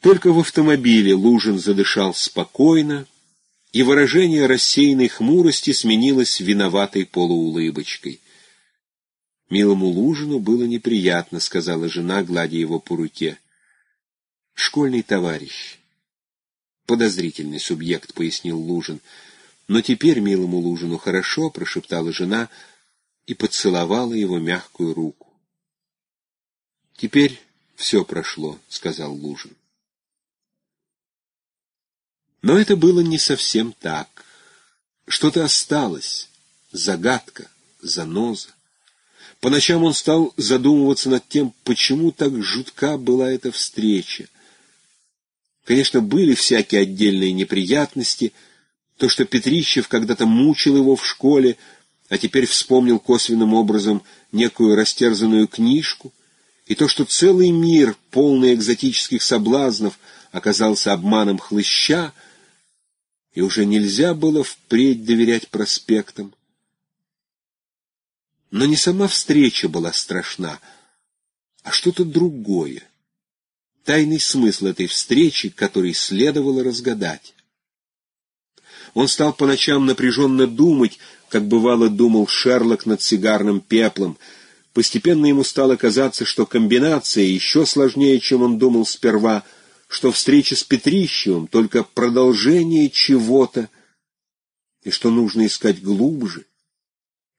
Только в автомобиле Лужин задышал спокойно, и выражение рассеянной хмурости сменилось виноватой полуулыбочкой. «Милому Лужину было неприятно», — сказала жена, гладя его по руке. «Школьный товарищ». «Подозрительный субъект», — пояснил Лужин. «Но теперь милому Лужину хорошо», — прошептала жена и поцеловала его мягкую руку. «Теперь все прошло», — сказал Лужин. Но это было не совсем так. Что-то осталось, загадка, заноза. По ночам он стал задумываться над тем, почему так жутка была эта встреча. Конечно, были всякие отдельные неприятности, то, что Петрищев когда-то мучил его в школе, а теперь вспомнил косвенным образом некую растерзанную книжку, и то, что целый мир, полный экзотических соблазнов, оказался обманом хлыща, и уже нельзя было впредь доверять проспектам. Но не сама встреча была страшна, а что-то другое. Тайный смысл этой встречи, который следовало разгадать. Он стал по ночам напряженно думать, как бывало думал Шерлок над сигарным пеплом. Постепенно ему стало казаться, что комбинация еще сложнее, чем он думал сперва — что встреча с Петрищевым — только продолжение чего-то, и что нужно искать глубже,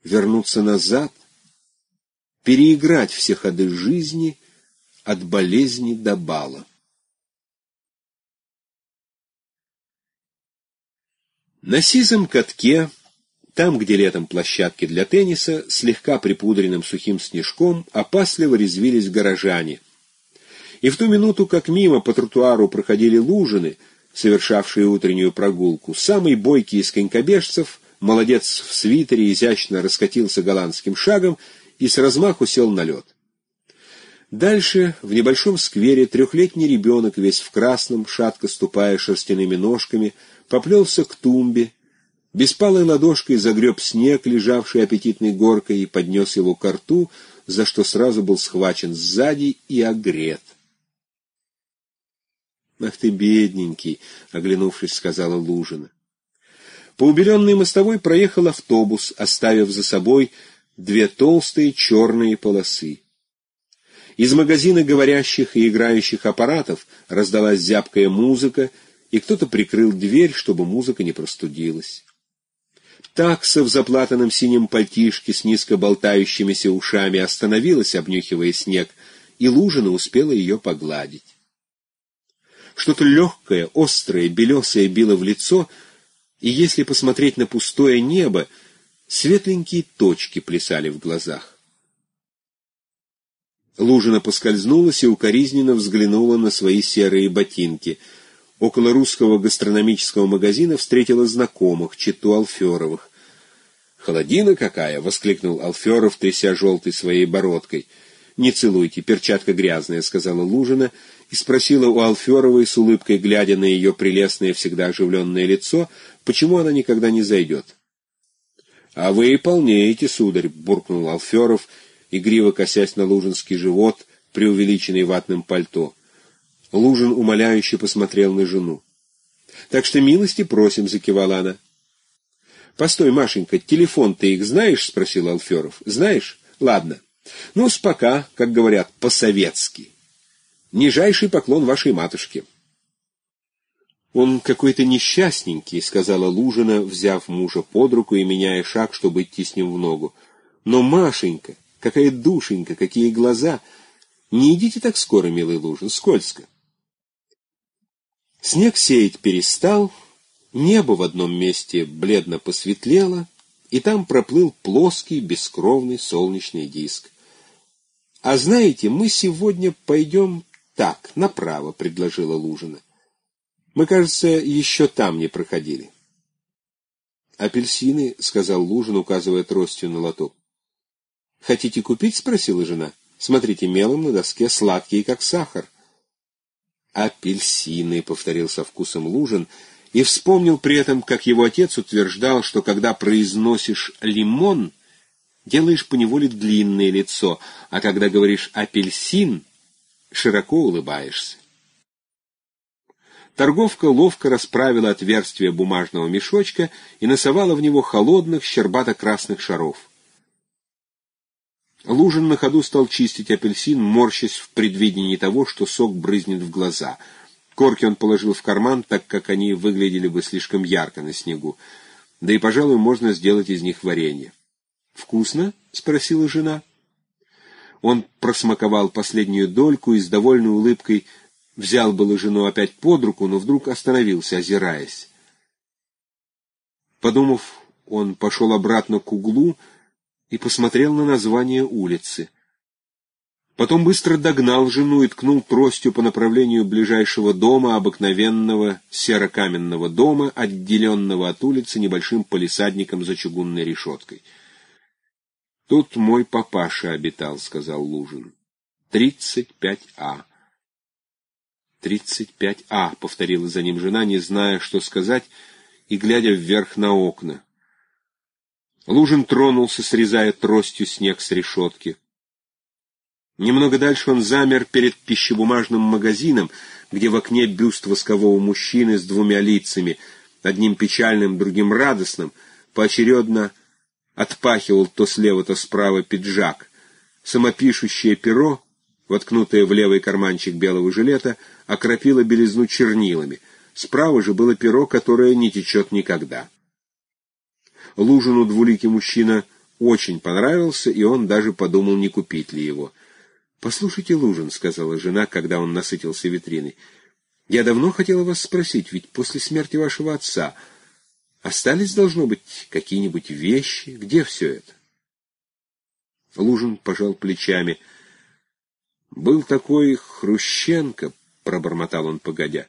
вернуться назад, переиграть все ходы жизни от болезни до бала. На сизом катке, там, где летом площадки для тенниса, слегка припудренным сухим снежком, опасливо резвились горожане — и в ту минуту, как мимо по тротуару проходили лужины, совершавшие утреннюю прогулку, самый бойкий из конькобежцев, молодец в свитере, изящно раскатился голландским шагом и с размаху сел на лед. Дальше, в небольшом сквере, трехлетний ребенок, весь в красном, шатко ступая шерстяными ножками, поплелся к тумбе, беспалой ладошкой загреб снег, лежавший аппетитной горкой, и поднес его к рту, за что сразу был схвачен сзади и огрет. «Ах ты, бедненький!» — оглянувшись, сказала Лужина. По убеленной мостовой проехал автобус, оставив за собой две толстые черные полосы. Из магазина говорящих и играющих аппаратов раздалась зябкая музыка, и кто-то прикрыл дверь, чтобы музыка не простудилась. Такса в заплатанном синем пальтишке с низко болтающимися ушами остановилась, обнюхивая снег, и Лужина успела ее погладить. Что-то легкое, острое, белесое било в лицо, и если посмотреть на пустое небо, светленькие точки плясали в глазах. Лужина поскользнулась и укоризненно взглянула на свои серые ботинки. Около русского гастрономического магазина встретила знакомых, читу Алферовых. «Холодина какая!» — воскликнул Алферов, тряся желтой своей бородкой. «Не целуйте, перчатка грязная», — сказала Лужина, и спросила у Алферовой с улыбкой, глядя на ее прелестное, всегда оживленное лицо, почему она никогда не зайдет. — А вы и полнеете, сударь, — буркнул Алферов, игриво косясь на лужинский живот, преувеличенный ватным пальто. Лужин умоляюще посмотрел на жену. — Так что милости просим, — закивала она. — Постой, Машенька, телефон ты их знаешь? — спросил Алферов. — Знаешь? Ладно. Ну, спока, как говорят, по-советски. Нижайший поклон вашей матушке. «Он какой-то несчастненький», — сказала Лужина, взяв мужа под руку и меняя шаг, чтобы идти с ним в ногу. «Но Машенька, какая душенька, какие глаза! Не идите так скоро, милый Лужин, скользко». Снег сеять перестал, небо в одном месте бледно посветлело, и там проплыл плоский, бескровный солнечный диск. «А знаете, мы сегодня пойдем так, направо, — предложила Лужина. Мы, кажется, еще там не проходили. Апельсины, — сказал Лужин, указывая тростью на лоток. Хотите купить? — спросила жена. Смотрите, мелом на доске сладкие, как сахар. Апельсины, — повторил со вкусом Лужин, и вспомнил при этом, как его отец утверждал, что когда произносишь «лимон», делаешь поневоле длинное лицо, а когда говоришь «апельсин», широко улыбаешься. Торговка ловко расправила отверстие бумажного мешочка и носовала в него холодных, щербато-красных шаров. Лужин на ходу стал чистить апельсин, морщась в предвидении того, что сок брызнет в глаза. Корки он положил в карман, так как они выглядели бы слишком ярко на снегу. Да и, пожалуй, можно сделать из них варенье. «Вкусно?» — спросила жена. Он просмаковал последнюю дольку и с довольной улыбкой взял было жену опять под руку, но вдруг остановился, озираясь. Подумав, он пошел обратно к углу и посмотрел на название улицы. Потом быстро догнал жену и ткнул тростью по направлению ближайшего дома, обыкновенного серокаменного дома, отделенного от улицы небольшим полисадником за чугунной решеткой — Тут мой папаша обитал, — сказал Лужин. Тридцать пять А. Тридцать пять А, — повторила за ним жена, не зная, что сказать, и глядя вверх на окна. Лужин тронулся, срезая тростью снег с решетки. Немного дальше он замер перед пищебумажным магазином, где в окне бюст воскового мужчины с двумя лицами, одним печальным, другим радостным, поочередно отпахивал то слева, то справа пиджак. Самопишущее перо, воткнутое в левый карманчик белого жилета, окропило белизну чернилами. Справа же было перо, которое не течет никогда. Лужину двуликий мужчина очень понравился, и он даже подумал, не купить ли его. «Послушайте, Лужин», — сказала жена, когда он насытился витриной, — «я давно хотела вас спросить, ведь после смерти вашего отца Остались, должно быть, какие-нибудь вещи. Где все это? Лужин пожал плечами. «Был такой Хрущенко», — пробормотал он, погодя.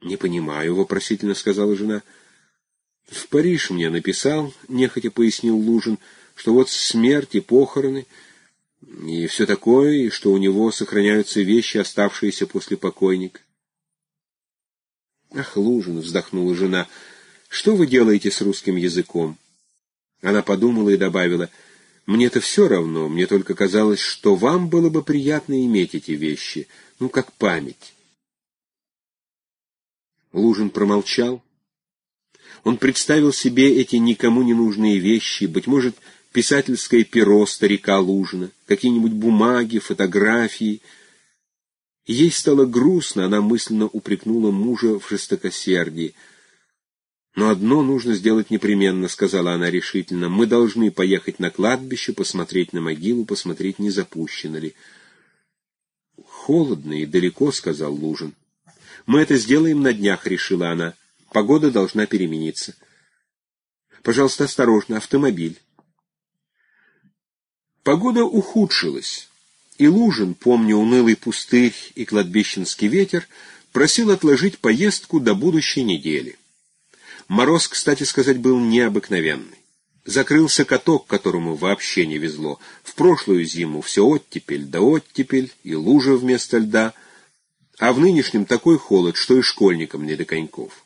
«Не понимаю», — вопросительно сказала жена. «В Париж мне написал», — нехотя пояснил Лужин, «что вот смерть и похороны, и все такое, и что у него сохраняются вещи, оставшиеся после покойника». «Ах, Лужин», — вздохнула жена, — что вы делаете с русским языком? Она подумала и добавила, мне-то все равно, мне только казалось, что вам было бы приятно иметь эти вещи, ну, как память. Лужин промолчал. Он представил себе эти никому не нужные вещи, быть может, писательское перо старика Лужина, какие-нибудь бумаги, фотографии. Ей стало грустно, она мысленно упрекнула мужа в жестокосердии — «Но одно нужно сделать непременно», — сказала она решительно. «Мы должны поехать на кладбище, посмотреть на могилу, посмотреть, не запущено ли». «Холодно и далеко», — сказал Лужин. «Мы это сделаем на днях», — решила она. «Погода должна перемениться». «Пожалуйста, осторожно, автомобиль». Погода ухудшилась, и Лужин, помня унылый пустырь и кладбищенский ветер, просил отложить поездку до будущей недели. Мороз, кстати сказать, был необыкновенный. Закрылся каток, которому вообще не везло. В прошлую зиму все оттепель да оттепель, и лужа вместо льда, а в нынешнем такой холод, что и школьникам не до коньков.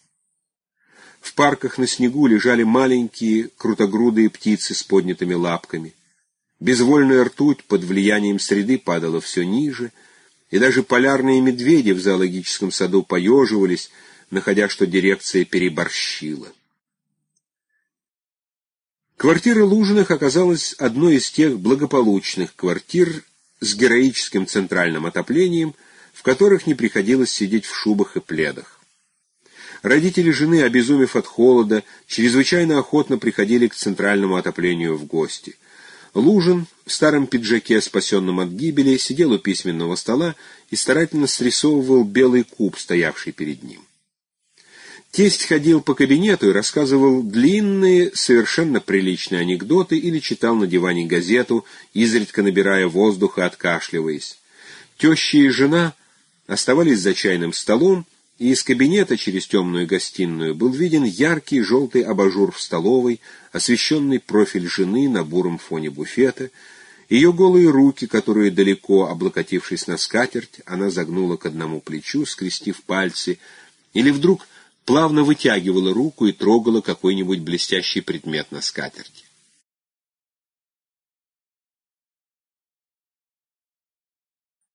В парках на снегу лежали маленькие крутогрудые птицы с поднятыми лапками. Безвольная ртуть под влиянием среды падала все ниже, и даже полярные медведи в зоологическом саду поеживались, находя, что дирекция переборщила. Квартира Лужиных оказалась одной из тех благополучных квартир с героическим центральным отоплением, в которых не приходилось сидеть в шубах и пледах. Родители жены, обезумев от холода, чрезвычайно охотно приходили к центральному отоплению в гости. Лужин в старом пиджаке, спасенном от гибели, сидел у письменного стола и старательно срисовывал белый куб, стоявший перед ним. Тесть ходил по кабинету и рассказывал длинные, совершенно приличные анекдоты или читал на диване газету, изредка набирая воздуха, откашливаясь. Теща и жена оставались за чайным столом, и из кабинета через темную гостиную был виден яркий желтый абажур в столовой, освещенный профиль жены на буром фоне буфета, ее голые руки, которые далеко, облокотившись на скатерть, она загнула к одному плечу, скрестив пальцы, или вдруг плавно вытягивала руку и трогала какой-нибудь блестящий предмет на скатерти.